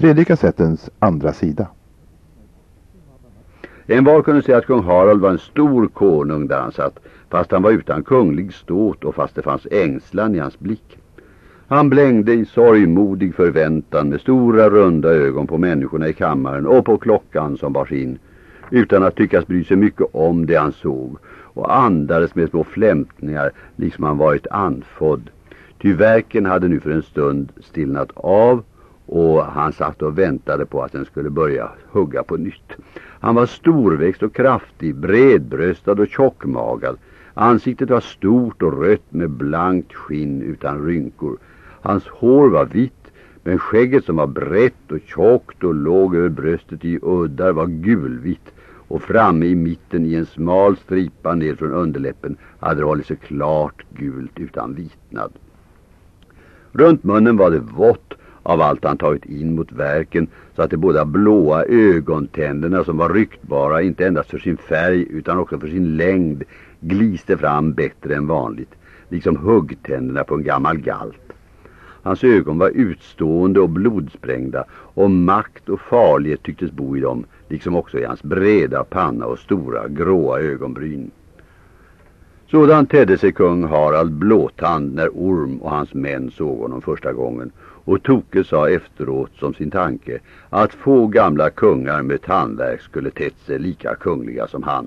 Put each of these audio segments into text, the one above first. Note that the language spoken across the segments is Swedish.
Tredje kassettens andra sida. En var kunde se att kung Harald var en stor konung där han satt, fast han var utan kunglig ståt och fast det fanns ängslan i hans blick. Han blängde i sorgmodig förväntan med stora runda ögon på människorna i kammaren och på klockan som bars in, utan att tyckas bry sig mycket om det han såg, och andades med små flämtningar liksom han varit anfodd. Ty verken hade nu för en stund stillnat av och han satt och väntade på att den skulle börja hugga på nytt. Han var storväxt och kraftig, bredbröstad och tjockmagad. Ansiktet var stort och rött med blankt skinn utan rynkor. Hans hår var vitt, men skägget som var brett och tjockt och låg över bröstet i uddar var gulvitt och framme i mitten i en smal stripa ner från underläppen hade det hållit sig klart gult utan vitnad. Runt munnen var det vått av allt han tagit in mot verken så att de båda blåa ögontänderna som var ryktbara inte endast för sin färg utan också för sin längd gliste fram bättre än vanligt, liksom huggtänderna på en gammal galt. Hans ögon var utstående och blodsprängda och makt och farlighet tycktes bo i dem, liksom också i hans breda panna och stora gråa ögonbryn. Sådan tedde sig kung Harald Blåtand när Orm och hans män såg honom första gången och Toke sa efteråt som sin tanke att få gamla kungar med tandverk skulle tett sig lika kungliga som han.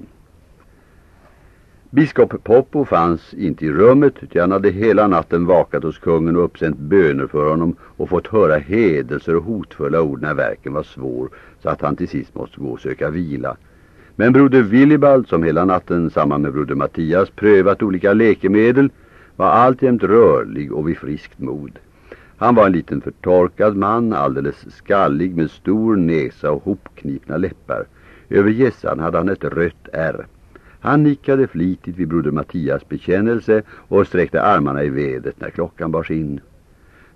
Biskop Poppo fanns inte i rummet utan han hade hela natten vakat hos kungen och uppsänt böner för honom och fått höra hedelser och hotfulla ord när verken var svår så att han till sist måste gå och söka vila. Men broder Willibald som hela natten samman med broder Mattias prövat olika läkemedel var alltjämt rörlig och vid friskt mod. Han var en liten förtorkad man, alldeles skallig med stor näsa och hopknipna läppar. Över gässan hade han ett rött ärr. Han nickade flitigt vid broder Mattias bekännelse och sträckte armarna i vedet när klockan bars in.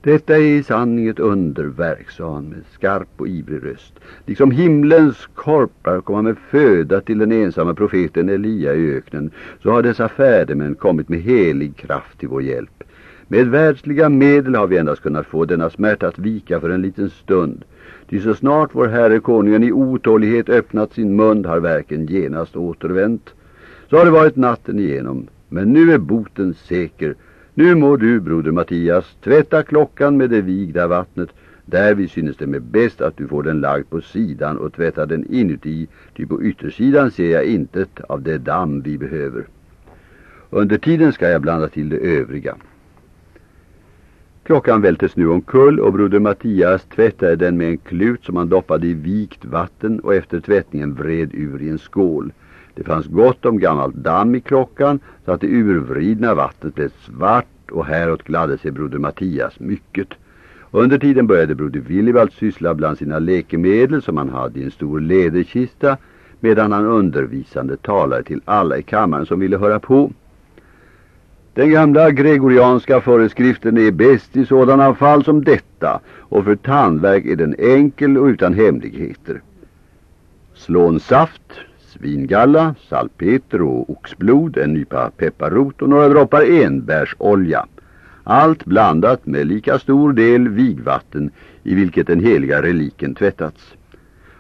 Detta är i sanning ett underverk, sa han med skarp och ivrig röst. Liksom himlens korpar komma med föda till den ensamma profeten Elia i öknen, så har dessa färdemän kommit med helig kraft till vår hjälp. Med världsliga medel har vi endast kunnat få denna smärta att vika för en liten stund. Ty så snart vår herre konungen i otålighet öppnat sin mun har verken genast återvänt. Så har det varit natten igenom, men nu är boten säker. Nu må du, broder Mattias, tvätta klockan med det vigda vattnet. Därvid synes det mig bäst att du får den lagd på sidan och tvätta den inuti, ty på yttersidan ser jag intet av det damm vi behöver. Under tiden ska jag blanda till det övriga. Klockan vältes nu omkull och broder Mattias tvättade den med en klut som han doppade i vikt vatten och efter tvättningen vred ur i en skål. Det fanns gott om gammalt damm i klockan så att det urvridna vattnet blev svart och häråt gladde sig broder Mattias mycket. Under tiden började broder Willibald syssla bland sina läkemedel som han hade i en stor lederkista medan han undervisande talade till alla i kammaren som ville höra på. Den gamla gregorianska föreskriften är bäst i sådana fall som detta och för tandverk är den enkel och utan hemligheter. Slånsaft, svingalla, salpeter och oxblod, en nypa pepparrot och några droppar enbärsolja. Allt blandat med lika stor del vigvatten i vilket den heliga reliken tvättats.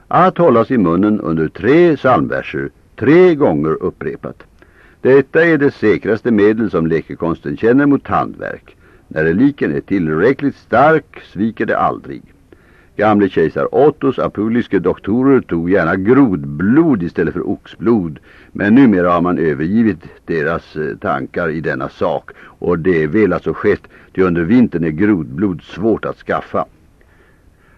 Att hållas i munnen under tre psalmverser, tre gånger upprepat. Detta är det säkraste medel som läkekonsten känner mot tandverk. När reliken är tillräckligt stark sviker det aldrig. Gamle kejsar Ottos apuliske doktorer tog gärna grodblod istället för oxblod. Men numera har man övergivit deras eh, tankar i denna sak. Och det är väl alltså skett, ty under vintern är grodblod svårt att skaffa.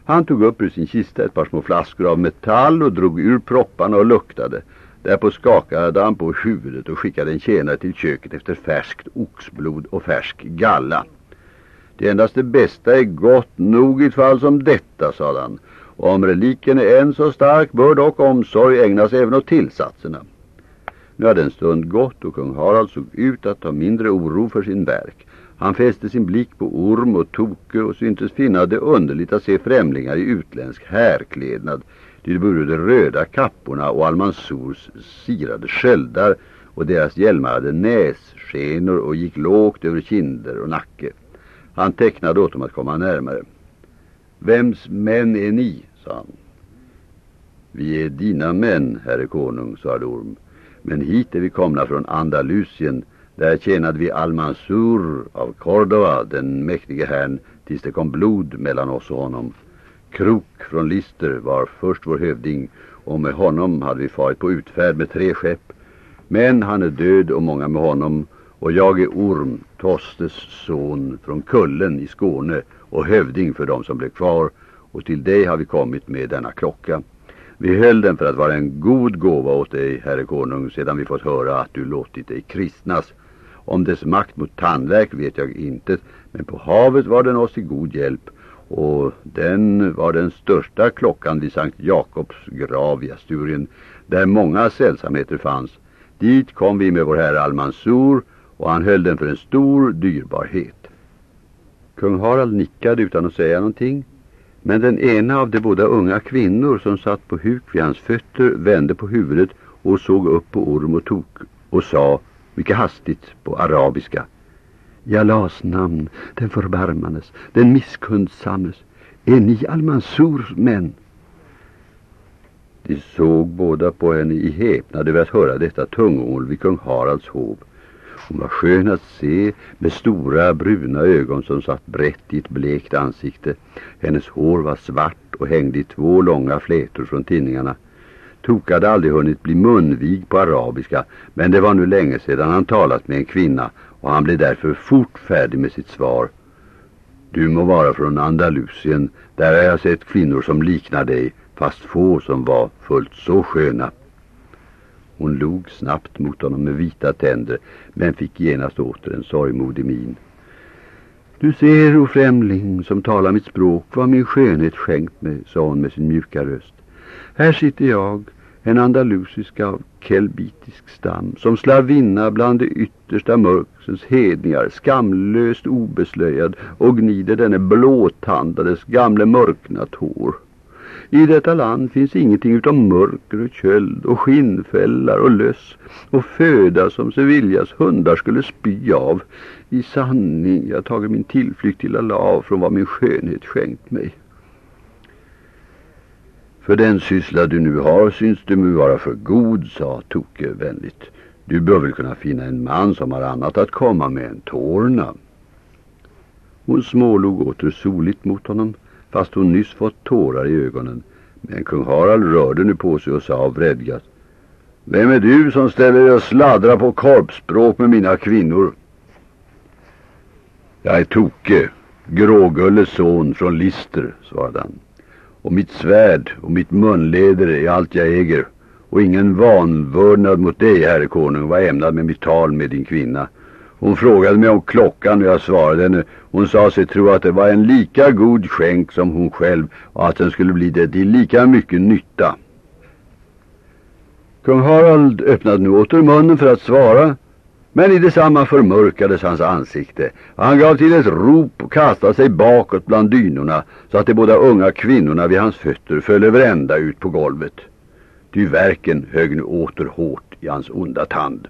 Han tog upp ur sin kista ett par små flaskor av metall och drog ur propparna och luktade. Därpå skakade han på huvudet och skickade en tjänare till köket efter färskt oxblod och färsk galla. Det endast det bästa är gott nog i ett fall som detta, sade han. Och om reliken är än så stark bör dock omsorg ägnas även åt tillsatserna. Nu hade en stund gått och kung Harald såg ut att ha mindre oro för sin verk. Han fäste sin blick på orm och toke och syntes finna det underligt att se främlingar i utländsk härklädnad de burde de röda kapporna och Almansors sirade sköldar och deras hjälmar hade nässkenor och gick lågt över kinder och nacke. Han tecknade åt dem att komma närmare. Vems män är ni? sa han. Vi är dina män, herre konung, svarade Orm. Men hit är vi komna från Andalusien. Där tjänade vi Almansur av Cordova, den mäktige herrn, tills det kom blod mellan oss och honom. Krok från Lister var först vår hövding och med honom hade vi farit på utfärd med tre skepp. Men han är död och många med honom och jag är Orm, Tostes son från Kullen i Skåne och hövding för dem som blev kvar och till dig har vi kommit med denna klocka. Vi höll den för att vara en god gåva åt dig, herre konung, sedan vi fått höra att du låtit dig kristnas. Om dess makt mot tandverk vet jag inte, men på havet var den oss till god hjälp och den var den största klockan vid Sankt Jakobs grav i Asturien, där många sällsamheter fanns. Dit kom vi med vår herre Almansur och han höll den för en stor dyrbarhet. Kung Harald nickade utan att säga någonting. Men den ena av de båda unga kvinnor som satt på huk vid hans fötter vände på huvudet och såg upp på Orm och Tok och sa mycket hastigt på arabiska Jalas namn, den förbarmandes, den misskundsammes. Är ni Almansurs män? De såg båda på henne i häpnad över att höra detta tungål vid kung Haralds hov. Hon var skön att se med stora bruna ögon som satt brett i ett blekt ansikte. Hennes hår var svart och hängde i två långa flätor från tinningarna. Tok hade aldrig hunnit bli munvig på arabiska men det var nu länge sedan han talat med en kvinna och han blev därför fort färdig med sitt svar. Du må vara från Andalusien, där har jag sett kvinnor som liknar dig fast få som var fullt så sköna. Hon log snabbt mot honom med vita tänder men fick genast åter en sorgmodig min. Du ser, o främling som talar mitt språk, vad min skönhet skänkt mig, sa hon med sin mjuka röst. Här sitter jag, en andalusisk av kelbitisk stam, som slavinna bland det yttersta mörksens hedningar, skamlöst obeslöjad och gnider denne blåtandades gamle mörknat hår. I detta land finns ingenting utom mörker och köld och skinnfällar och löss och föda som Sevillas hundar skulle spy av. I sanning, jag tagit min tillflykt till Allah från vad min skönhet skänkt mig. För den syssla du nu har syns du mig vara för god, sa Toke vänligt. Du bör väl kunna finna en man som har annat att komma med än tårna. Hon smålog åter soligt mot honom fast hon nyss fått tårar i ögonen. Men kung Harald rörde nu på sig och sa vredgat. Vem är du som ställer dig och sladdrar på korpspråk med mina kvinnor? Jag är Toke, Grågulles son från Lister, svarade han. Och mitt svärd och mitt munleder är allt jag äger. Och ingen vanvördnad mot dig, herre konung, var ämnad med mitt tal med din kvinna. Hon frågade mig om klockan och jag svarade henne. Hon sa sig tro att det var en lika god skänk som hon själv och att den skulle bli det till lika mycket nytta. Kung Harald öppnade nu åter munnen för att svara men i detsamma förmörkades hans ansikte och han gav till ett rop och kastade sig bakåt bland dynorna så att de båda unga kvinnorna vid hans fötter föll över ända ut på golvet. Ty verken högg nu åter hårt i hans onda tand.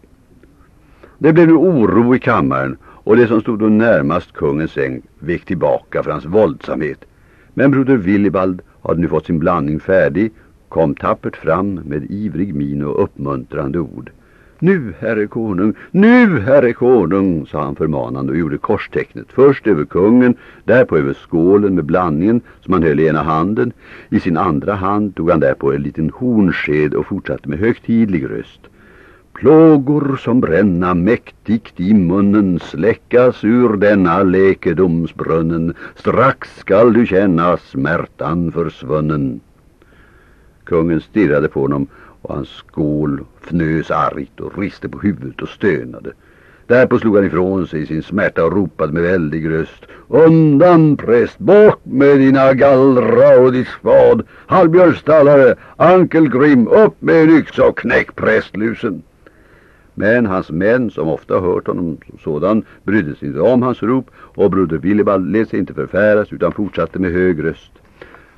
Det blev nu oro i kammaren och det som stod då närmast kungens säng vek tillbaka för hans våldsamhet. Men broder Willibald hade nu fått sin blandning färdig, kom tappert fram med ivrig min och uppmuntrande ord. Nu, herre konung, nu, herre konung, sa han förmanande och gjorde korstecknet. Först över kungen, därpå över skålen med blandningen som han höll i ena handen. I sin andra hand tog han därpå en liten hornsked och fortsatte med högtidlig röst. Plågor som bränna mäktigt i munnen släckas ur denna läkedomsbrunnen. Strax skall du känna smärtan försvunnen. Kungen stirrade på honom och hans skål fnös argt och riste på huvudet och stönade. Därpå slog han ifrån sig sin smärta och ropade med väldig röst. Undan präst, bort med dina gallra och ditt spad. Halvbjörnstallare, Ankelgrim, upp med en yxa och knäck prästlusen. Men hans män, som ofta hört honom sådan, brydde sig inte om hans rop och broder Willibald lät sig inte förfäras utan fortsatte med hög röst.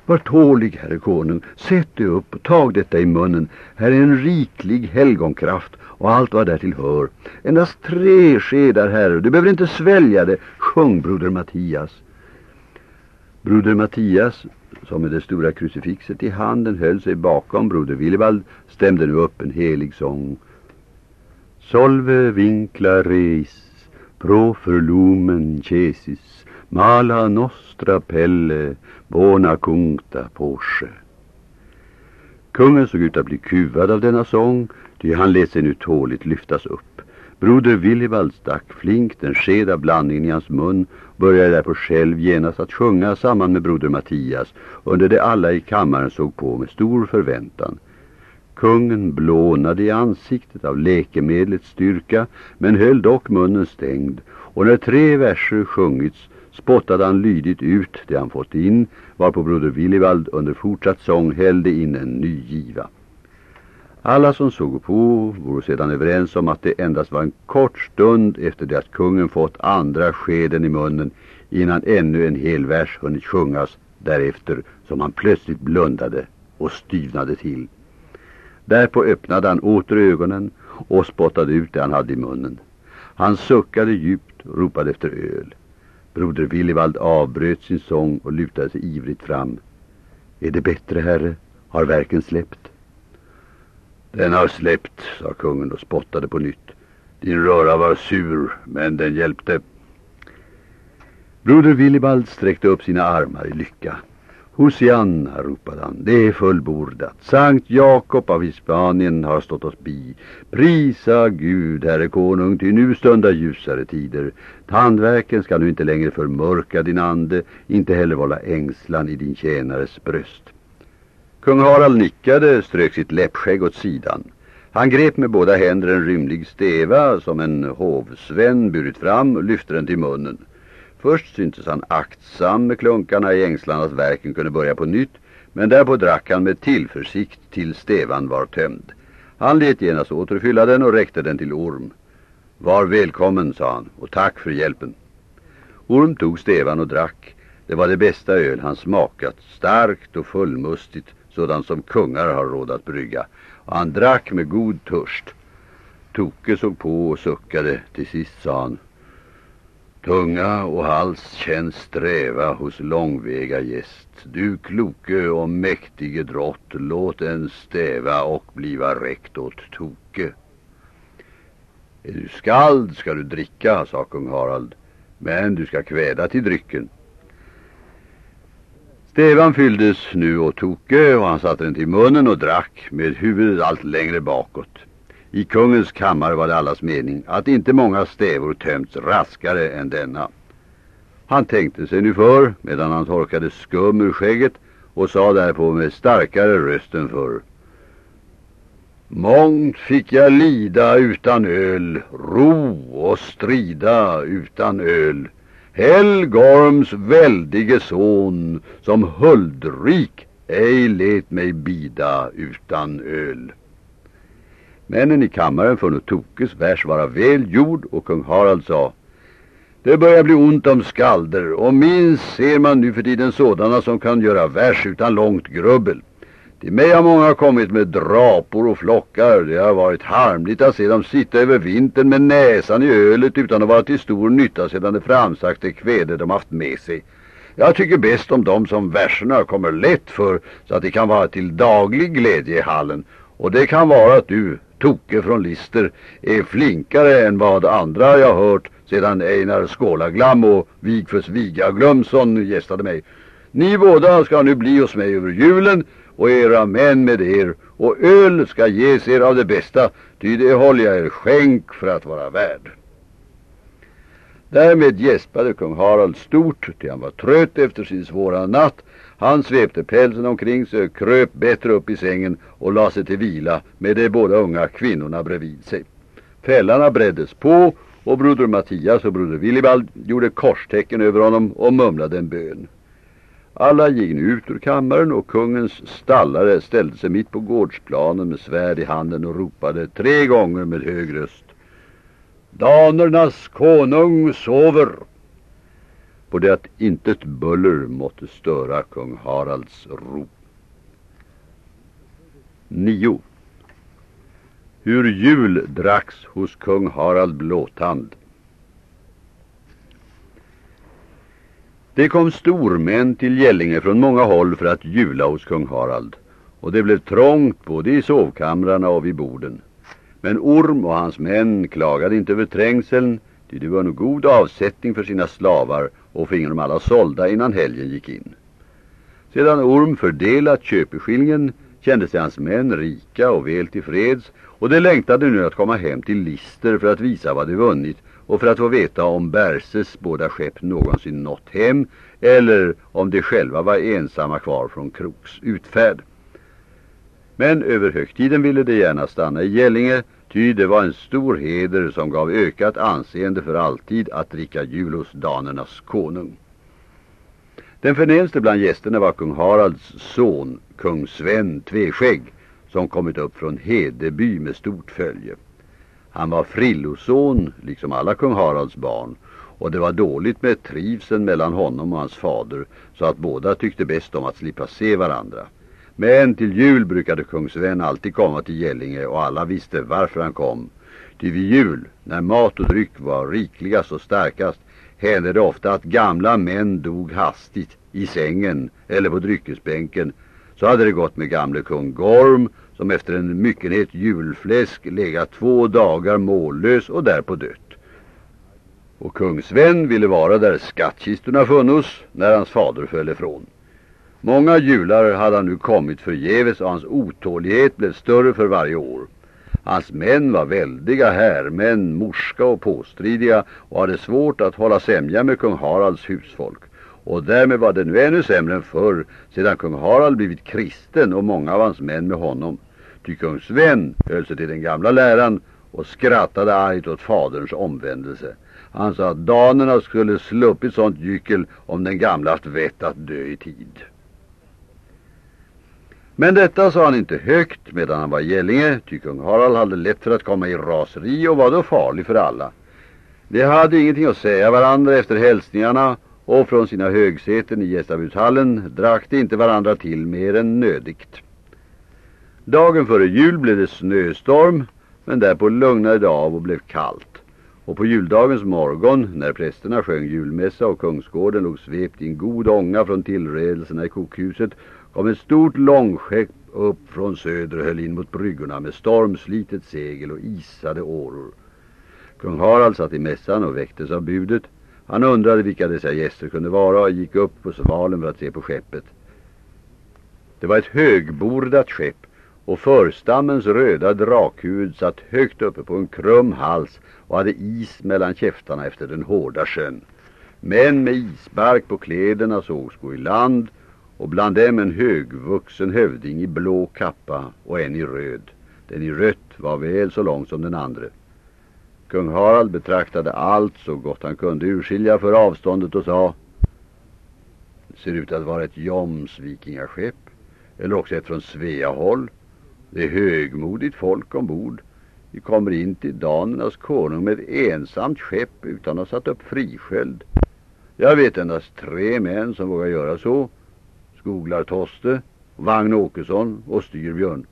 Var tålig, herre konung, sätt dig upp och tag detta i munnen. Här är en riklig helgonkraft och allt vad därtill hör. Endast tre skedar, herre, du behöver inte svälja det, sjung broder Mattias. Broder Mattias, som med det stora krucifixet i handen höll sig bakom broder Willibald, stämde nu upp en helig sång. Solve vincla reis, pro lumen cesis, mala nostra pelle, bona cuncta Porsche. Kungen såg ut att bli kuvad av denna sång, ty han lät sig nu tåligt lyftas upp. Broder Willibald stack flinkt en sked av blandningen i hans mun började därpå själv genast att sjunga samman med broder Mattias under det alla i kammaren såg på med stor förväntan. Kungen blånade i ansiktet av läkemedlets styrka men höll dock munnen stängd och när tre verser sjungits spottade han lydigt ut det han fått in varpå broder Willivald under fortsatt sång hällde in en ny giva. Alla som såg på vore sedan överens om att det endast var en kort stund efter det att kungen fått andra skeden i munnen innan ännu en hel vers hunnit sjungas därefter som han plötsligt blundade och styvnade till. Därpå öppnade han åter ögonen och spottade ut det han hade i munnen. Han suckade djupt och ropade efter öl. Broder Willivald avbröt sin sång och lutade sig ivrigt fram. Är det bättre, herre? Har verken släppt? Den har släppt, sa kungen och spottade på nytt. Din röra var sur, men den hjälpte. Broder Willibald sträckte upp sina armar i lycka. Hosianna, ropade han, det är fullbordat. Sankt Jakob av Hispanien har stått oss bi. Prisa Gud, herre konung, ty nu stundar ljusare tider. Tandverken ska nu inte längre förmörka din ande, inte heller vålla ängslan i din tjänares bröst. Kung Harald nickade, strök sitt läppskägg åt sidan. Han grep med båda händer en rymlig steva som en hovsvän burit fram och lyfte den till munnen. Först syntes han aktsam med klunkarna i ängslan att verken kunde börja på nytt, men därpå drack han med tillförsikt till stevan var tömd. Han let genast återfylla den och räckte den till Orm. Var välkommen, sa han, och tack för hjälpen. Orm tog stevan och drack. Det var det bästa öl han smakat, starkt och fullmustigt, sådant som kungar har råd att brygga. Och han drack med god törst. Toke såg på och suckade. Till sist sa han Tunga och hals känns sträva hos långväga gäst. Du kloke och mäktige drott, låt en stäva och bliva räckt åt toke. Är du skald ska du dricka, sa kung Harald, men du ska kväda till drycken. Stävan fylldes nu åt Toke och han satte den till munnen och drack med huvudet allt längre bakåt. I kungens kammare var det allas mening att inte många stävor tömts raskare än denna. Han tänkte sig nu för medan han torkade skum ur skägget och sa därpå med starkare röst än förr. Mångt fick jag lida utan öl, ro och strida utan öl. Helgorms väldige son som huldrik ej let mig bida utan öl. Männen i kammaren funno Tokes vers vara väl gjord och kung Harald sa Det börjar bli ont om skalder och minst ser man nu för tiden sådana som kan göra vers utan långt grubbel. Till mig har många kommit med drapor och flockar. Det har varit harmligt att se dem sitta över vintern med näsan i ölet utan att vara till stor nytta sedan det framsagte kväde de haft med sig. Jag tycker bäst om dem som verserna kommer lätt för så att de kan vara till daglig glädje i hallen. Och det kan vara att du, Toke från Lister, är flinkare än vad andra jag hört sedan Einar Skålaglam och Vigfus Vigaglömsson gästade mig. Ni båda ska nu bli hos mig över julen och era män med er och öl ska ges er av det bästa ty det håller jag er skänk för att vara värd. Därmed gäspade kung Harald stort till han var trött efter sin svåra natt. Han svepte pälsen omkring sig kröp bättre upp i sängen och la sig till vila med de båda unga kvinnorna bredvid sig. Fällarna breddes på och broder Mattias och broder Willibald gjorde korstecken över honom och mumlade en bön. Alla gick nu ut ur kammaren och kungens stallare ställde sig mitt på gårdsplanen med svärd i handen och ropade tre gånger med hög röst. Danernas konung sover! På det att intet buller måtte störa kung Haralds ro. 9. Hur jul dracks hos kung Harald Blåtand Det kom stormän till Gällinge från många håll för att jula hos kung Harald. Och det blev trångt både i sovkamrarna och vid borden. Men Orm och hans män klagade inte över trängseln, ty det var nog god avsättning för sina slavar och finge dem alla sålda innan helgen gick in. Sedan Orm fördelat köpeskillingen kände sig hans män rika och väl tillfreds och de längtade nu att komma hem till Lister för att visa vad de vunnit och för att få veta om Berses båda skepp någonsin nått hem eller om de själva var ensamma kvar från Kroks utfärd. Men över högtiden ville de gärna stanna i Gällinge ty det var en stor heder som gav ökat anseende för alltid att dricka jul hos danernas konung. Den förnämste bland gästerna var kung Haralds son, kung Sven Tveskägg, som kommit upp från Hedeby med stort följe. Han var frilloson, liksom alla kung Haralds barn, och det var dåligt med trivseln mellan honom och hans fader, så att båda tyckte bäst om att slippa se varandra. Men till jul brukade kung Sven alltid komma till Gällinge och alla visste varför han kom. Ty vid jul, när mat och dryck var rikligast och starkast, hände det ofta att gamla män dog hastigt i sängen eller på dryckesbänken. Så hade det gått med gamle kung Gorm som efter en myckenhet julfläsk legat två dagar mållös och därpå dött. Och kung Sven ville vara där skattkistorna funnits när hans fader föll ifrån. Många jular hade han nu kommit förgäves och hans otålighet blev större för varje år. Hans män var väldiga härmän, morska och påstridiga och hade svårt att hålla sämja med kung Haralds husfolk. Och därmed var det nu ännu sämre än förr sedan kung Harald blivit kristen och många av hans män med honom. Ty kung Sven höll sig till den gamla läran och skrattade argt åt faderns omvändelse. Han sa att danerna skulle sluppit sånt gyckel om den gamla haft vett att dö i tid. Men detta sa han inte högt medan han var i Gällinge, ty kung Harald hade lätt för att komma i raseri och var då farlig för alla. De hade ingenting att säga varandra efter hälsningarna och från sina högsäten i gästabudshallen drack de inte varandra till mer än nödigt. Dagen före jul blev det snöstorm, men därpå lugnade det av och blev kallt. Och på juldagens morgon, när prästerna sjöng julmässa och kungsgården låg svept i en god ånga från tillredelserna i kokhuset, kom ett stort långskepp upp från söder och höll in mot bryggorna med stormslitet segel och isade åror. Kung Harald satt i mässan och väcktes av budet. Han undrade vilka dessa gäster kunde vara och gick upp på svalen för att se på skeppet. Det var ett högbordat skepp och förstammens röda drakhuvud satt högt uppe på en krum hals och hade is mellan käftarna efter den hårda sjön. Män med isbark på kläderna sågs gå i land och bland dem en högvuxen hövding i blå kappa och en i röd. Den i rött var väl så lång som den andra. Kung Harald betraktade allt så gott han kunde urskilja för avståndet och sa Det ser ut att vara ett Joms vikingaskepp eller också ett från Sveahåll. Det är högmodigt folk ombord. Vi kommer in till danernas konung med ett ensamt skepp utan att ha satt upp frisköld. Jag vet endast tre män som vågar göra så. Skoglar Toste, Vagn Åkesson och Styrbjörn.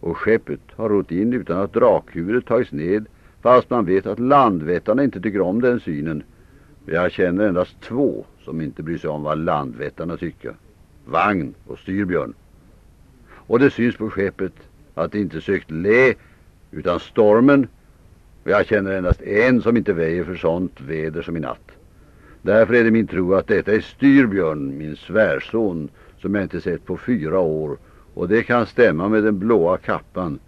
Och skeppet har rott in utan att drakhuvudet tagits ned fast man vet att landvättarna inte tycker om den synen. Jag känner endast två som inte bryr sig om vad landvättarna tycker. Vagn och Styrbjörn. Och det syns på skeppet att det inte sökt lä utan stormen. Och jag känner endast en som inte väjer för sånt väder som i natt. Därför är det min tro att detta är Styrbjörn, min svärson, som jag inte sett på fyra år. Och det kan stämma med den blåa kappan.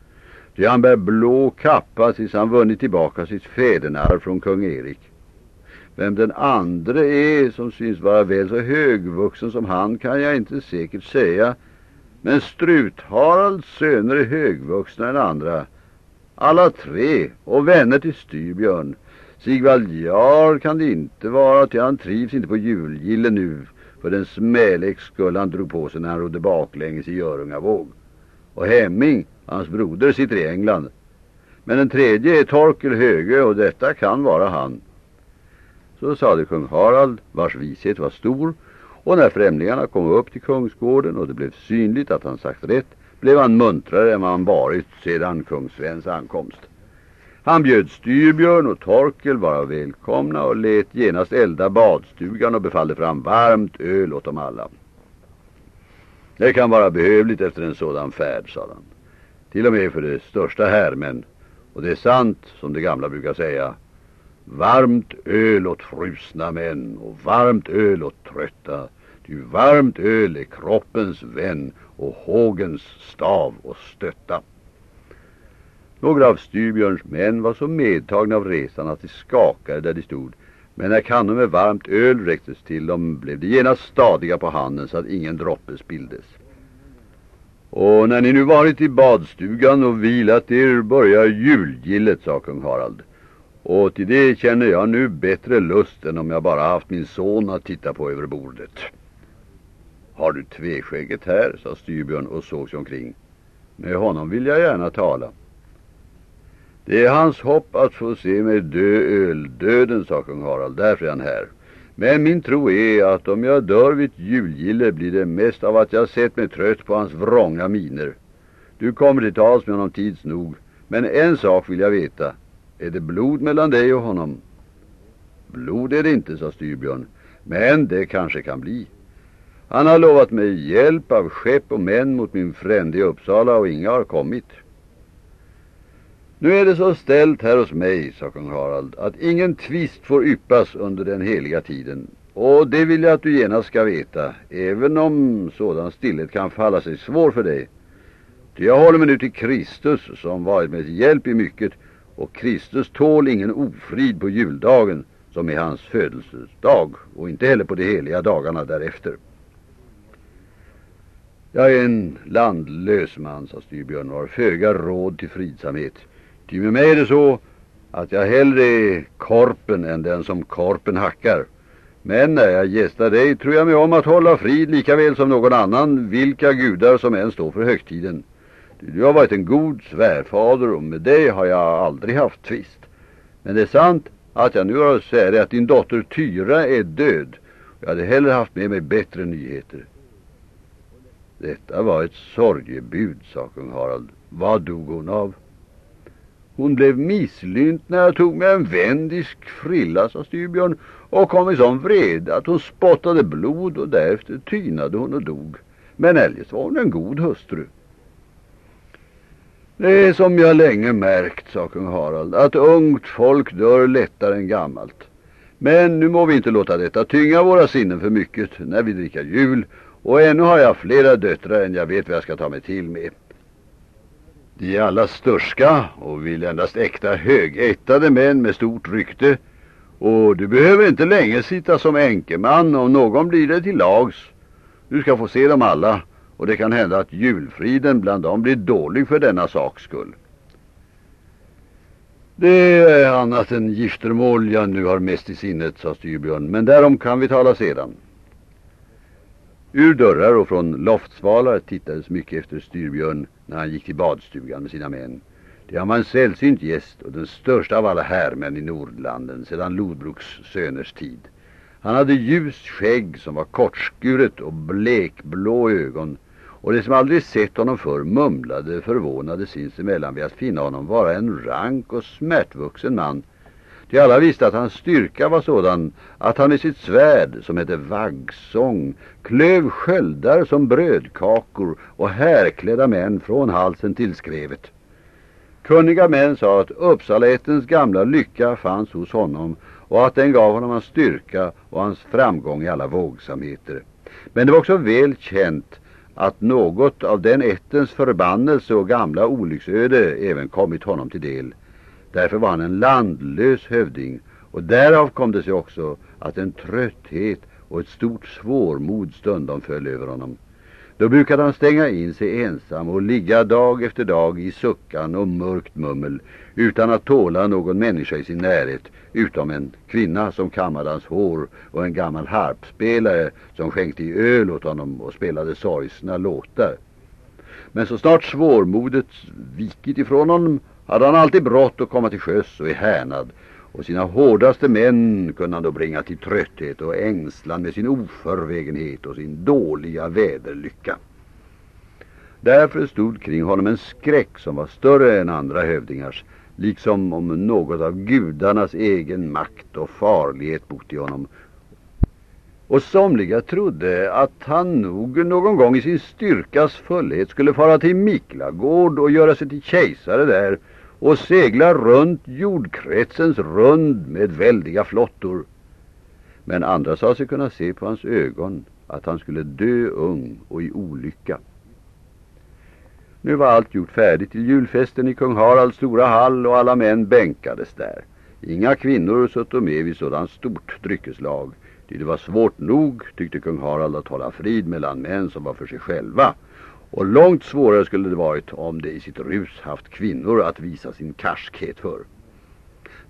Ty han bär blå kappa tills han vunnit tillbaka sitt fädernar från kung Erik. Vem den andra är som syns vara väl så högvuxen som han kan jag inte säkert säga. Men Strut-Haralds söner är högvuxna än andra. Alla tre och vänner till Styrbjörn. Sigvald Jarl kan det inte vara till han trivs inte på julgille nu för den smälek skull han drog på sig när han rodde baklänges i Görungavåg. Och Hemming, hans broder, sitter i England. Men den tredje är Torkel Höge och detta kan vara han. Så sade kung Harald, vars vishet var stor, och när främlingarna kom upp till kungsgården och det blev synligt att han sagt rätt, blev han muntrare än vad han varit sedan kung Svens ankomst. Han bjöd Styrbjörn och Torkel vara välkomna och lät genast elda badstugan och befallde fram varmt öl åt dem alla. Det kan vara behövligt efter en sådan färd, sa han. Till och med för de största härmän. Och det är sant, som de gamla brukar säga. Varmt öl åt frusna män och varmt öl åt trötta. Ty varmt öl är kroppens vän och hågens stav och stötta. Några av Styrbjörns män var så medtagna av resan att de skakade där de stod. Men när kannor med varmt öl räcktes till dem blev de genast stadiga på handen så att ingen droppe spilldes. Och när ni nu varit i badstugan och vilat er börjar julgillet, sa kung Harald. Och till det känner jag nu bättre lust än om jag bara haft min son att titta på över bordet. Har du tveskägget här, sa Styrbjörn och såg sig omkring. Med honom vill jag gärna tala. Det är hans hopp att få se mig dö öldöden, sa kung Harald. Därför är han här. Men min tro är att om jag dör vid julgille blir det mest av att jag sett mig trött på hans vrånga miner. Du kommer till tals med honom tids nog. Men en sak vill jag veta. Är det blod mellan dig och honom? Blod är det inte, sa Styrbjörn. Men det kanske kan bli. Han har lovat mig hjälp av skepp och män mot min frände i Uppsala och inga har kommit. Nu är det så ställt här hos mig, sa kung Harald, att ingen tvist får yppas under den heliga tiden. Och det vill jag att du genast ska veta, även om sådan stillhet kan falla sig svår för dig. Ty jag håller mig nu till Kristus som varit med hjälp i mycket och Kristus tål ingen ofrid på juldagen som är hans födelsedag och inte heller på de heliga dagarna därefter. Jag är en landlös man, sa Styrbjörn och har föga råd till fridsamhet. Ty med mig är det så att jag hellre är korpen än den som korpen hackar. Men när jag gästar dig tror jag mig om att hålla frid lika väl som någon annan, vilka gudar som än står för högtiden. Du har varit en god svärfader och med dig har jag aldrig haft tvist. Men det är sant att jag nu har att säga dig att din dotter Tyra är död. Jag hade hellre haft med mig bättre nyheter. Detta var ett sorgebud, sa kung Harald. Vad dog hon av? Hon blev misslynt när jag tog mig en vändisk frilla, sa Styrbjörn, och kom i sån vred att hon spottade blod och därefter tynade hon och dog. Men eljest var hon en god hustru. Det är som jag länge märkt, sa kung Harald, att ungt folk dör lättare än gammalt. Men nu må vi inte låta detta tynga våra sinnen för mycket när vi dricker jul och ännu har jag flera döttrar än jag vet vad jag ska ta mig till med. De är alla störska och vill endast äkta högättade män med stort rykte. Och du behöver inte länge sitta som enkeman om någon blir det till lags. Du ska få se dem alla och det kan hända att julfriden bland dem blir dålig för denna saks skull. Det är annat än giftermål jag nu har mest i sinnet, sa Styrbjörn, men därom kan vi tala sedan. Ur dörrar och från loftsvalar tittades mycket efter Styrbjörn när han gick till badstugan med sina män. Det var en sällsynt gäst och den största av alla härmän i Nordlanden sedan Lodbruks söners tid. Han hade ljust skägg som var kortskuret och blekblå ögon och de som aldrig sett honom förr mumlade förvånade sinsemellan vid att finna honom vara en rank och smärtvuxen man till alla visste att hans styrka var sådan att han med sitt svärd, som hette vaggsång, klöv sköldar som brödkakor och härklädda män från halsen till skrevet. Kunniga män sa att Uppsalaättens gamla lycka fanns hos honom och att den gav honom hans styrka och hans framgång i alla vågsamheter. Men det var också väl känt att något av den ättens förbannelse och gamla olycksöde även kommit honom till del. Därför var han en landlös hövding och därav kom det sig också att en trötthet och ett stort svårmod stundom föll över honom. Då brukade han stänga in sig ensam och ligga dag efter dag i suckan och mörkt mummel utan att tåla någon människa i sin närhet utom en kvinna som kammade hans hår och en gammal harpspelare som skänkte i öl åt honom och spelade sorgsna låtar. Men så snart svårmodet vikit ifrån honom hade han alltid brått att komma till sjöss och i härnad och sina hårdaste män kunde han då bringa till trötthet och ängslan med sin oförvägenhet och sin dåliga väderlycka. Därför stod kring honom en skräck som var större än andra hövdingars liksom om något av gudarnas egen makt och farlighet bott i honom. Och somliga trodde att han nog någon gång i sin styrkas fullhet skulle fara till Miklagård och göra sig till kejsare där och segla runt jordkretsens rund med väldiga flottor. Men andra sa sig kunna se på hans ögon att han skulle dö ung och i olycka. Nu var allt gjort färdigt till julfesten i kung Haralds stora hall och alla män bänkades där. Inga kvinnor satt med vid sådant stort dryckeslag. Det var svårt nog, tyckte kung Harald, att hålla frid mellan män som var för sig själva. Och långt svårare skulle det varit om det i sitt rus haft kvinnor att visa sin karskhet för.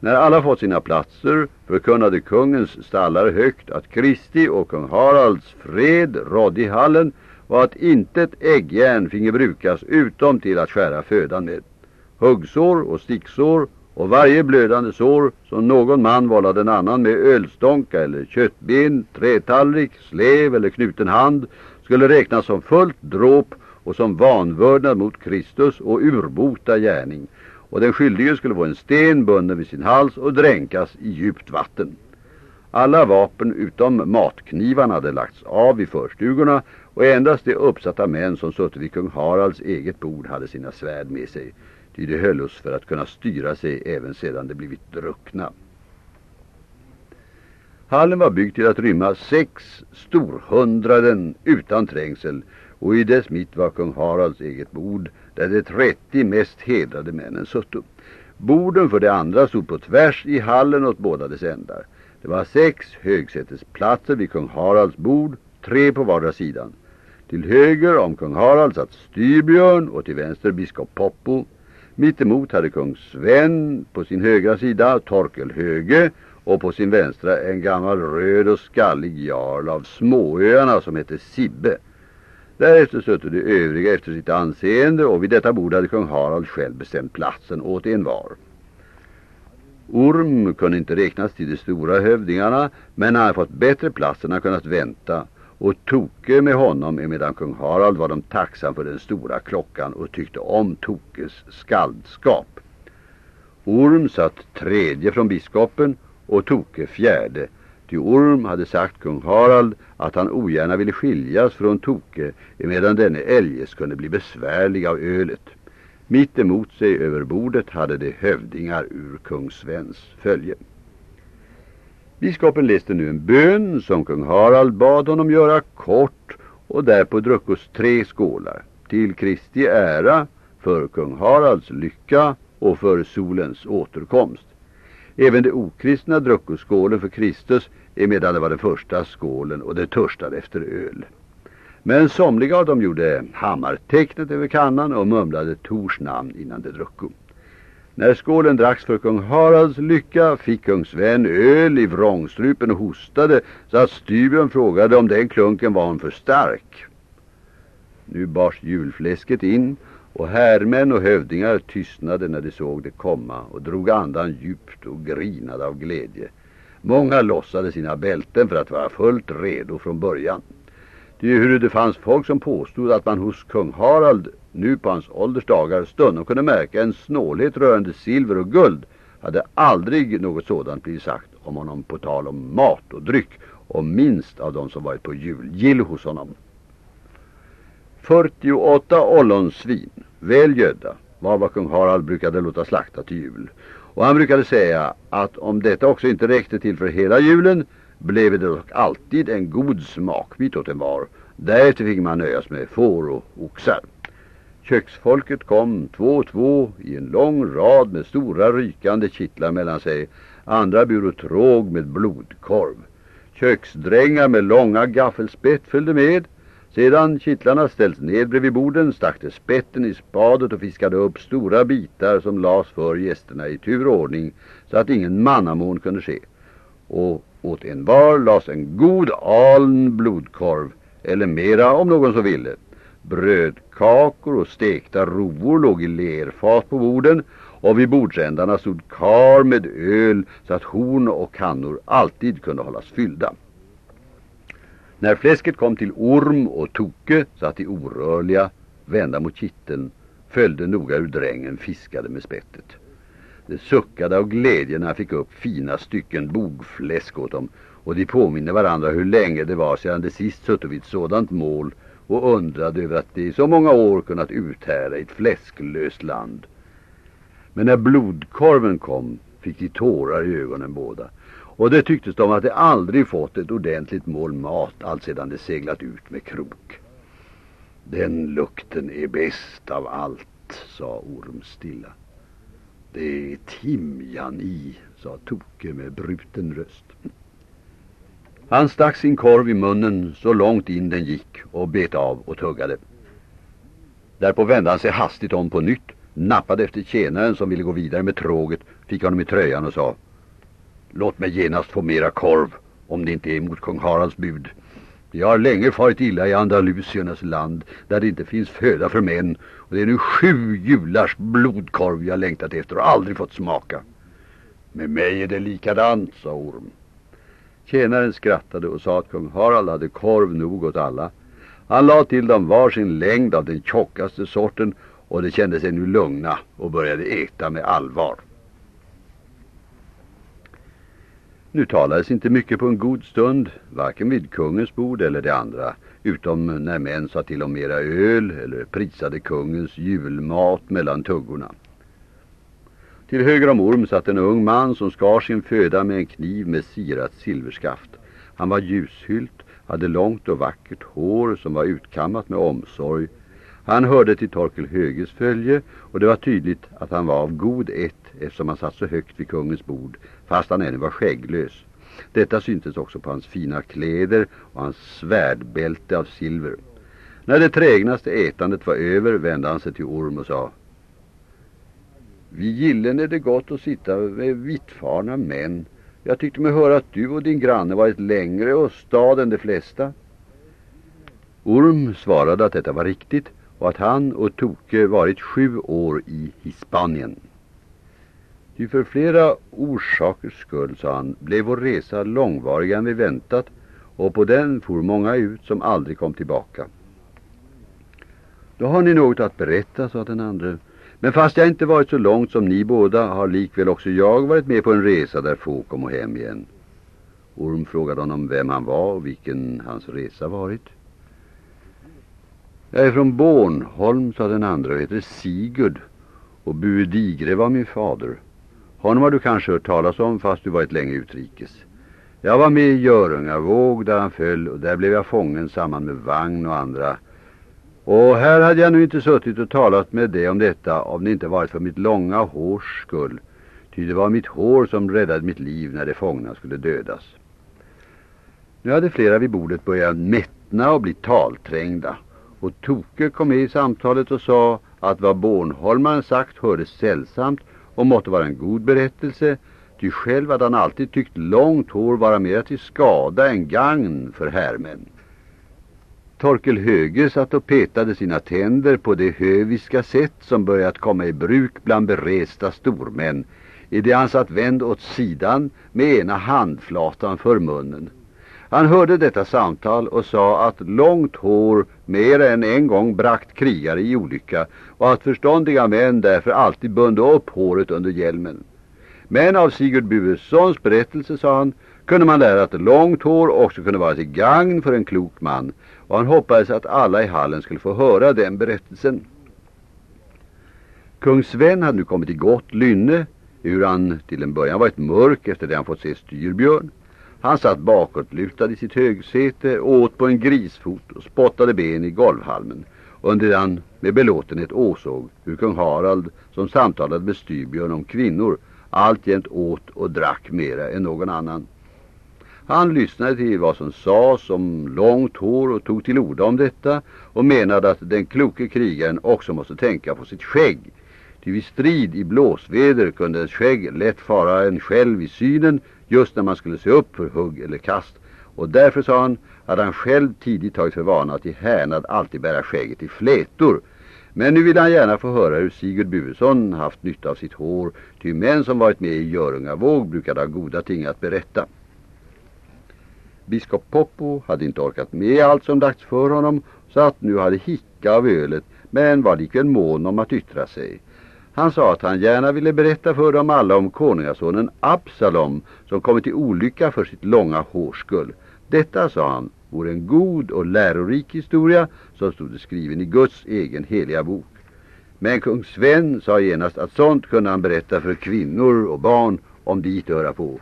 När alla fått sina platser förkunnade kungens stallare högt att Kristi och kung Haralds fred rådde i hallen och att inte ett äggjärn finge brukas utom till att skära födan med. Huggsår och sticksår och varje blödande sår som någon man vållade en annan med ölstånka eller köttben, trätallrik, slev eller knuten hand skulle räknas som fullt dråp och som vanvördnad mot Kristus och urbota gärning och den skyldige skulle få en sten bunden vid sin hals och dränkas i djupt vatten. Alla vapen utom matknivarna hade lagts av i förstugorna och endast de uppsatta män som suttit vid kung Haralds eget bord hade sina svärd med sig. Ty de höll oss för att kunna styra sig även sedan de blivit druckna. Hallen var byggd till att rymma sex storhundraden utan trängsel och i dess mitt var kung Haralds eget bord där de 30 mest hedrade männen sutto. Borden för de andra stod på tvärs i hallen åt båda dess ändar. Det var sex högsätesplatser vid kung Haralds bord, tre på vardera sidan. Till höger om kung Harald satt Styrbjörn och till vänster biskop Poppo. Mittemot hade kung Sven på sin högra sida Torkel Höge och på sin vänstra en gammal röd och skallig jarl av småöarna som hette Sibbe. Därefter sötte de övriga efter sitt anseende och vid detta bord hade kung Harald själv bestämt platsen åt en var. Orm kunde inte räknas till de stora hövdingarna men han hade fått bättre plats än han kunnat vänta och Toke med honom emedan kung Harald var de tacksam för den stora klockan och tyckte om Tokes skaldskap. Orm satt tredje från biskopen och Toke fjärde Ty Orm hade sagt kung Harald att han ogärna ville skiljas från Toke emedan denne eljest kunde bli besvärlig av ölet. Mitt emot sig över bordet hade de hövdingar ur kung Svens följe. Biskopen läste nu en bön som kung Harald bad honom göra kort och därpå druckos tre skålar till Kristi ära, för kung Haralds lycka och för solens återkomst. Även de okristna druckoskålen för Kristus emedan det var den första skålen och det törstade efter öl. Men somliga av dem gjorde hammartecknet över kannan och mumlade Tors namn innan de drucko. När skålen dracks för kung Haralds lycka fick kung Sven öl i vrångstrupen och hostade så att Styrbjörn frågade om den klunken var hon för stark. Nu bars julfläsket in och härmän och hövdingar tystnade när de såg det komma och drog andan djupt och grinade av glädje. Många lossade sina bälten för att vara fullt redo från början. Det är hur det fanns folk som påstod att man hos kung Harald nu på hans ålders dagar stundom kunde märka en snålhet rörande silver och guld hade aldrig något sådant blivit sagt om honom på tal om mat och dryck och minst av de som varit på julgill hos honom. 48 ollonsvin, väl gödda, var vad kung Harald brukade låta slakta till jul. Och han brukade säga att om detta också inte räckte till för hela julen blev det dock alltid en god smakbit åt en var. Därefter fick man nöjas med får och oxar. Köksfolket kom två och två i en lång rad med stora rykande kittlar mellan sig. Andra bur tråg med blodkorv. Köksdrängar med långa gaffelspett följde med. Sedan kittlarna ställts ned bredvid borden stack det spetten i spadet och fiskade upp stora bitar som las för gästerna i tur och ordning så att ingen mannamån kunde ske. Och åt en var las en god aln blodkorv eller mera om någon så ville. Brödkakor och stekta rovor låg i lerfat på borden och vid bordsändarna stod kar med öl så att horn och kannor alltid kunde hållas fyllda. När fläsket kom till orm och toke satt de orörliga, vända mot kitteln, följde noga hur drängen fiskade med spettet. Det suckade av glädje när han fick upp fina stycken bogfläsk åt dem och de påminner varandra hur länge det var sedan de sist suttit vid ett sådant mål och undrade över att de i så många år kunnat uthärda ett fläsklöst land. Men när blodkorven kom fick de tårar i ögonen båda och det tycktes de att de aldrig fått ett ordentligt mål mat allt sedan de seglat ut med krok. Den lukten är bäst av allt, sa Orm stilla. Det är timjan i, sa Toke med bruten röst. Han stack sin korv i munnen så långt in den gick och bet av och tuggade. Därpå vände han sig hastigt om på nytt, nappade efter tjänaren som ville gå vidare med tråget, fick honom i tröjan och sa Låt mig genast få mera korv, om det inte är mot kung Haralds bud. Jag har länge farit illa i Andalusiernas land, där det inte finns föda för män, och det är nu sju julars blodkorv jag längtat efter och aldrig fått smaka. Med mig är det likadant, sa Orm. Tjänaren skrattade och sa att kung Harald hade korv nog åt alla. Han la till dem var sin längd av den tjockaste sorten och de kände sig nu lugna och började äta med allvar. Nu talades inte mycket på en god stund, varken vid kungens bord eller det andra, utom när män sa till om mera öl eller prisade kungens julmat mellan tuggorna. Till höger om Orm satt en ung man som skar sin föda med en kniv med sirat silverskaft. Han var ljushylt, hade långt och vackert hår som var utkammat med omsorg. Han hörde till Torkel Höges följe och det var tydligt att han var av god ett eftersom han satt så högt vid kungens bord fast han ännu var skägglös. Detta syntes också på hans fina kläder och hans svärdbälte av silver. När det trägnaste ätandet var över vände han sig till Orm och sa Vid gillen är det gott att sitta med vittfarna män. Jag tyckte mig höra att du och din granne varit längre och stad än de flesta. Orm svarade att detta var riktigt och att han och Toke varit sju år i Hispanien. Ty för flera orsakers skull, sa han, blev vår resa långvarigare än vi väntat och på den for många ut som aldrig kom tillbaka. Då har ni något att berätta, sa den andra. Men fast jag inte varit så långt som ni båda har likväl också jag varit med på en resa där få kom hem igen. Orm frågade honom vem han var och vilken hans resa varit. Jag är från Bornholm, sa den andra, och heter Sigurd och Buedigre var min fader. Honom har du kanske hört talas om fast du varit länge utrikes. Jag var med i Görungavåg där han föll och där blev jag fången samman med vagn och andra. Och här hade jag nu inte suttit och talat med dig om detta om det inte varit för mitt långa hårs skull. Ty det var mitt hår som räddade mitt liv när de fångna skulle dödas. Nu hade flera vid bordet börjat mättna och bli talträngda. Och Toke kom med i samtalet och sa att vad Bornholmaren sagt hördes sällsamt och måtte vara en god berättelse, ty själv hade han alltid tyckt långt hår vara mer till skada än gagn för härmän. Torkel Höge satt och petade sina tänder på det höviska sätt som börjat komma i bruk bland beresta stormän i det han satt vänd åt sidan med ena handflatan för munnen. Han hörde detta samtal och sa att långt hår mer än en gång brakt krigare i olycka och att förståndiga män därför alltid bunde upp håret under hjälmen. Men av Sigurd Buessons berättelse, sa han, kunde man lära att långt hår också kunde vara till gagn för en klok man och han hoppades att alla i hallen skulle få höra den berättelsen. Kung Sven hade nu kommit i gott lynne, hur han till en början varit mörk efter det han fått se styrbjörn. Han satt bakåtlutad i sitt högsäte, åt på en grisfot och spottade ben i golvhalmen under han med belåtenhet åsåg hur kung Harald som samtalade med styrbjörn om kvinnor alltjämt åt och drack mera än någon annan. Han lyssnade till vad som sades om långt hår och tog till orda om detta och menade att den kloke krigaren också måste tänka på sitt skägg. Ty vid strid i blåsväder kunde ett skägg lätt fara en själv i synen just när man skulle se upp för hugg eller kast. Och därför sa han hade han själv tidigt tagit för vana att i härnad alltid bära skägget i flätor. Men nu vill han gärna få höra hur Sigurd Buesson haft nytta av sitt hår, ty män som varit med i Görungavåg brukade ha goda ting att berätta. Biskop Poppo hade inte orkat med allt som lagts för honom så att nu hade hicka av ölet men var likväl mån om att yttra sig. Han sa att han gärna ville berätta för dem alla om konungasonen Absalom som kommit till olycka för sitt långa hårskull. Detta, sa han, vore en god och lärorik historia som stod skriven i Guds egen heliga bok. Men kung Sven sa genast att sånt kunde han berätta för kvinnor och barn om dit höra på.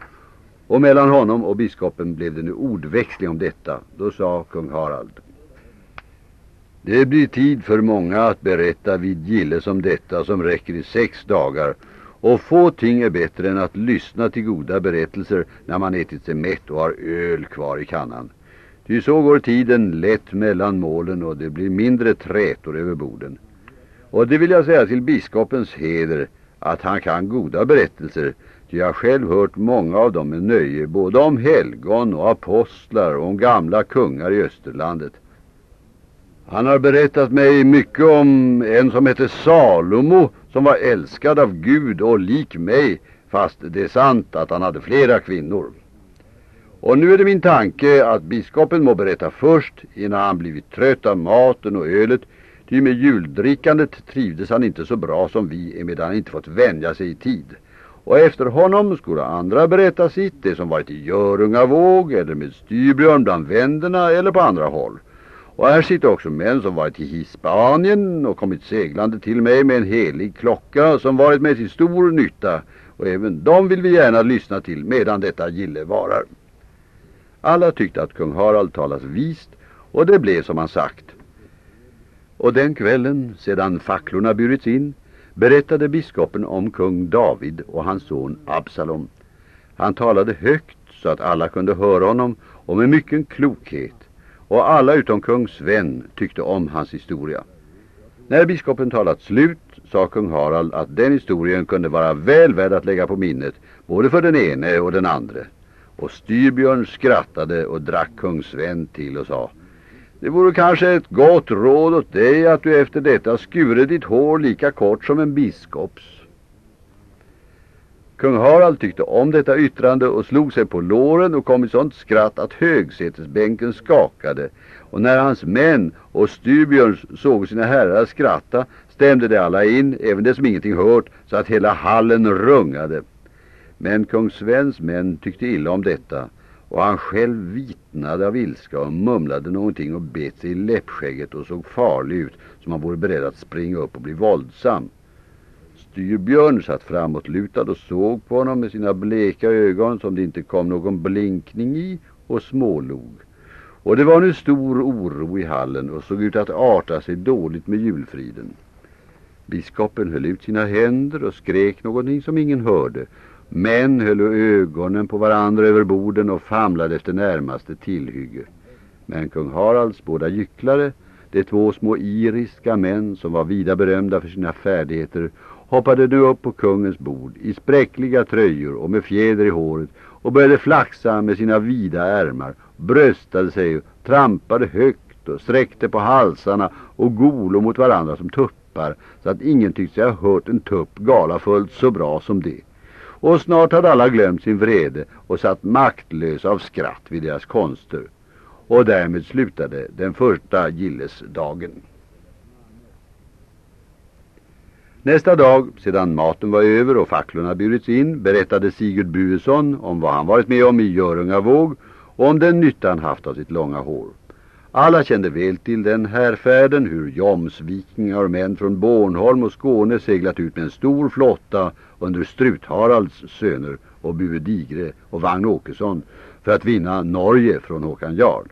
Och mellan honom och biskopen blev det nu ordväxling om detta. Då sa kung Harald. Det blir tid för många att berätta vid gille som detta som räcker i sex dagar och få ting är bättre än att lyssna till goda berättelser när man ätit sig mätt och har öl kvar i kannan. Ty så går tiden lätt mellan målen och det blir mindre trätor över borden. Och det vill jag säga till biskopens heder att han kan goda berättelser ty jag har själv hört många av dem med nöje både om helgon och apostlar och om gamla kungar i Österlandet. Han har berättat mig mycket om en som hette Salomo som var älskad av Gud och lik mig fast det är sant att han hade flera kvinnor. Och nu är det min tanke att biskopen må berätta först innan han blivit trött av maten och ölet ty med juldrickandet trivdes han inte så bra som vi emedan han inte fått vänja sig i tid. Och efter honom skulle andra berätta sitt, det som varit i Görungavåg eller med Styrbjörn bland vänderna eller på andra håll. Och här sitter också män som varit i Hispanien och kommit seglande till mig med en helig klocka som varit med till stor nytta. Och även dem vill vi gärna lyssna till medan detta gille varar. Alla tyckte att kung Harald talas vist och det blev som han sagt. Och den kvällen, sedan facklorna burits in, berättade biskopen om kung David och hans son Absalom. Han talade högt så att alla kunde höra honom och med mycket klokhet och alla utom kung Sven tyckte om hans historia. När biskopen talat slut sa kung Harald att den historien kunde vara väl värd att lägga på minnet både för den ene och den andra. Och Styrbjörn skrattade och drack kung Sven till och sa Det vore kanske ett gott råd åt dig att du efter detta skure ditt hår lika kort som en biskops. Kung Harald tyckte om detta yttrande och slog sig på låren och kom i sånt skratt att högsätesbänken skakade. Och när hans män och Styrbjörn såg sina herrar skratta stämde de alla in, även det som ingenting hört, så att hela hallen rungade. Men kung Svens män tyckte illa om detta och han själv vitnade av ilska och mumlade någonting och bet sig i läppskägget och såg farlig ut som han vore beredd att springa upp och bli våldsam. Styrbjörn satt framåtlutad och såg på honom med sina bleka ögon som det inte kom någon blinkning i och smålog. Och det var nu stor oro i hallen och såg ut att arta sig dåligt med julfriden. Biskopen höll ut sina händer och skrek någonting som ingen hörde. Män höll ögonen på varandra över borden och famlade efter närmaste tillhygge. Men kung Haralds båda gycklare, de två små iriska män som var vida berömda för sina färdigheter hoppade nu upp på kungens bord i spräckliga tröjor och med fjäder i håret och började flaxa med sina vida ärmar, bröstade sig och trampade högt och sträckte på halsarna och golo mot varandra som tuppar så att ingen tyckte sig ha hört en tupp gala fullt så bra som det. Och snart hade alla glömt sin vrede och satt maktlösa av skratt vid deras konster. Och därmed slutade den första gillesdagen. Nästa dag, sedan maten var över och facklorna burits in, berättade Sigurd Buesson om vad han varit med om i Görungavåg och om den nytta han haft av sitt långa hår. Alla kände väl till den härfärden, hur jomsvikingar och män från Bornholm och Skåne seglat ut med en stor flotta under Strutharalds söner och Bue Digre och Vagn Åkesson för att vinna Norge från Håkan Jarl.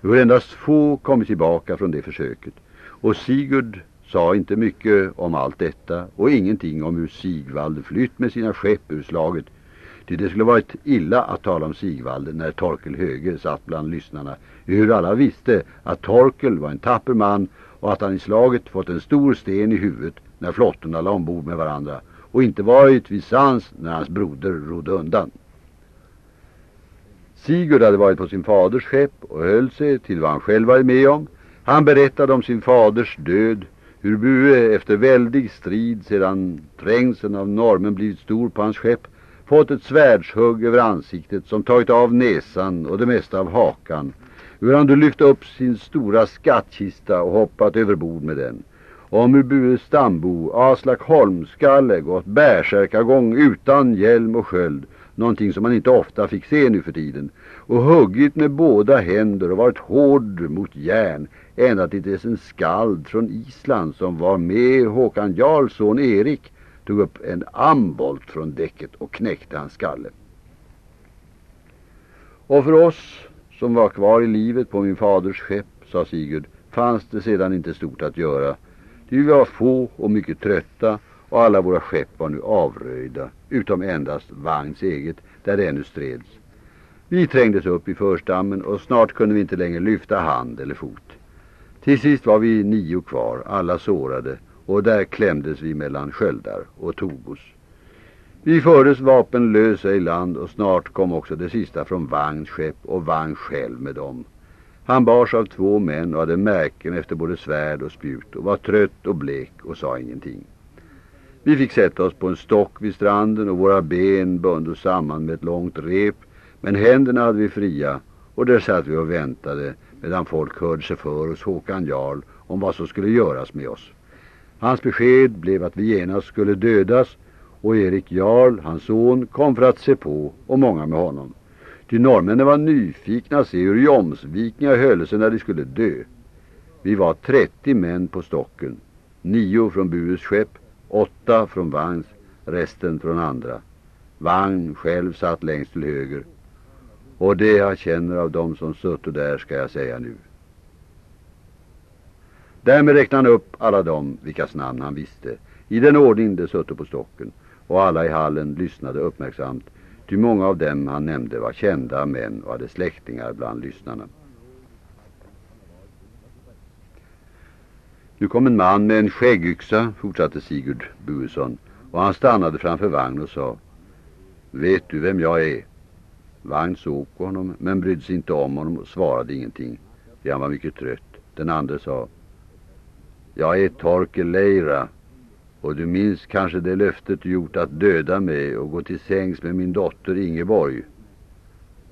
Hur endast få kommit tillbaka från det försöket. Och Sigurd sa inte mycket om allt detta och ingenting om hur Sigvald flytt med sina skepp ur slaget. Ty det skulle varit illa att tala om Sigvald när Torkel Höge satt bland lyssnarna. Hur alla visste att Torkel var en tapper man och att han i slaget fått en stor sten i huvudet när flottorna la ombord med varandra och inte varit vid sans när hans broder rodde undan. Sigurd hade varit på sin faders skepp och höll sig till vad han själv varit med om. Han berättade om sin faders död hur Bue efter väldig strid sedan trängseln av normen blivit stor på hans skepp fått ett svärdshugg över ansiktet som tagit av näsan och det mesta av hakan. Hur han då lyft upp sin stora skattkista och hoppat över bord med den. om hur Bues stambo Aslak Holmskalle gått bärsärkagång utan hjälm och sköld, någonting som man inte ofta fick se nu för tiden, och huggit med båda händer och varit hård mot järn, ända till dess en skald från Island som var med Håkan Jarls son Erik tog upp en ambolt från däcket och knäckte hans skalle. Och för oss som var kvar i livet på min faders skepp, sa Sigurd, fanns det sedan inte stort att göra. Vi var få och mycket trötta och alla våra skepp var nu avröjda, utom endast Vagns eget, där det ännu streds. Vi trängdes upp i förstammen och snart kunde vi inte längre lyfta hand eller fot. Till sist var vi nio kvar, alla sårade, och där klämdes vi mellan sköldar och togos. Vi fördes vapenlösa i land och snart kom också det sista från Vangs skepp och Vagn själv med dem. Han bars av två män och hade märken efter både svärd och spjut och var trött och blek och sa ingenting. Vi fick sätta oss på en stock vid stranden och våra ben bundes samman med ett långt rep men händerna hade vi fria och där satt vi och väntade medan folk hörde sig för hos Håkan Jarl om vad som skulle göras med oss. Hans besked blev att vi genast skulle dödas och Erik Jarl, hans son, kom för att se på och många med honom. Ty norrmännen var nyfikna att se hur jomsvikingar höll sig när de skulle dö. Vi var 30 män på stocken, nio från Bues skepp, åtta från Vangs, resten från andra. Vagn själv satt längst till höger. Och det jag känner av dem som suttit där ska jag säga nu. Därmed räknade han upp alla dem vilkas namn han visste, i den ordning de suttit på stocken, och alla i hallen lyssnade uppmärksamt, ty många av dem han nämnde var kända män och hade släktingar bland lyssnarna. Nu kom en man med en skäggyxa, fortsatte Sigurd Buesson, och han stannade framför vagn och sa Vet du vem jag är? Vagn såg på honom, men brydde sig inte om honom och svarade ingenting. För han var mycket trött. Den andra sa Jag är Torkel Leira och du minns kanske det löftet du gjort att döda mig och gå till sängs med min dotter Ingeborg.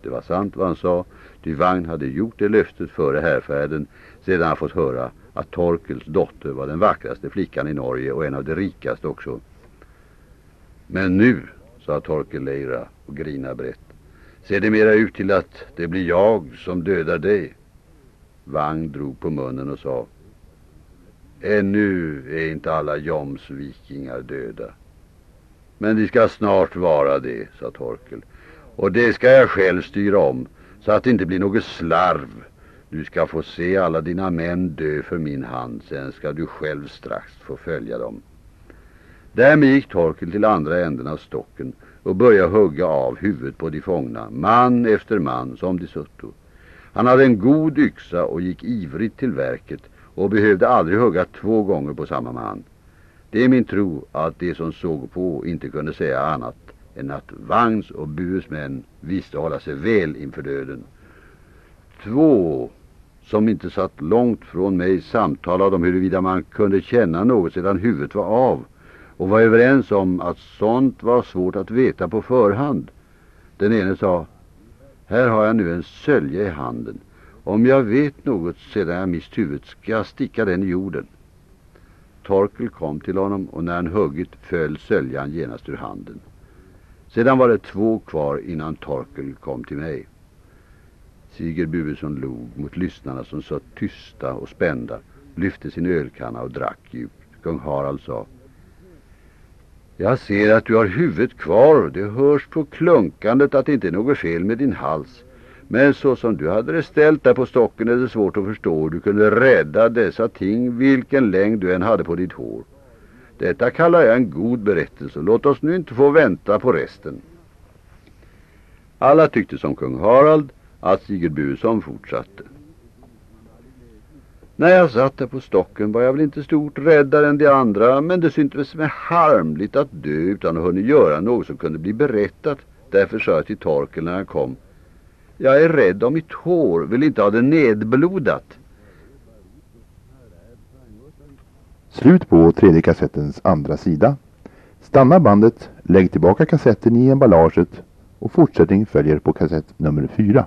Det var sant vad han sa, ty Vagn hade gjort det löftet före härfärden sedan han fått höra att Torkels dotter var den vackraste flickan i Norge och en av de rikaste också. Men nu, sa Torkel Leira och grina brett, ser det mera ut till att det blir jag som dödar dig. Vang drog på munnen och sa Ännu är inte alla Joms vikingar döda. Men de ska snart vara det, sa Torkel. Och det ska jag själv styra om, så att det inte blir något slarv. Du ska få se alla dina män dö för min hand, sen ska du själv strax få följa dem. Därmed gick Torkel till andra änden av stocken och började hugga av huvudet på de fångna, man efter man som de sutto. Han hade en god yxa och gick ivrigt till verket och behövde aldrig hugga två gånger på samma man. Det är min tro att de som såg på inte kunde säga annat än att Vagns och Bues män visste hålla sig väl inför döden. Två som inte satt långt från mig samtalade om huruvida man kunde känna något sedan huvudet var av och var överens om att sånt var svårt att veta på förhand. Den ene sa, här har jag nu en sölja i handen. Om jag vet något sedan jag mist huvudet ska jag sticka den i jorden. Torkel kom till honom och när han huggit föll söljan genast ur handen. Sedan var det två kvar innan Torkel kom till mig. Sigurd Buvesson log mot lyssnarna som satt tysta och spända, lyfte sin ölkanna och drack djupt. Kung Harald sa jag ser att du har huvudet kvar. Det hörs på klunkandet att det inte är något fel med din hals. Men så som du hade det ställt där på stocken är det svårt att förstå hur du kunde rädda dessa ting vilken längd du än hade på ditt hår. Detta kallar jag en god berättelse. Låt oss nu inte få vänta på resten. Alla tyckte som kung Harald att Sigurd Buesson fortsatte. När jag satt där på stocken var jag väl inte stort räddare än de andra men det syntes mig harmligt att dö utan att hunnit göra något som kunde bli berättat. Därför sa jag till Torkel när han kom jag är rädd om mitt hår, vill inte ha det nedblodat. Slut på tredje kassettens andra sida. Stanna bandet, lägg tillbaka kassetten i emballaget och fortsättning följer på kassett nummer fyra.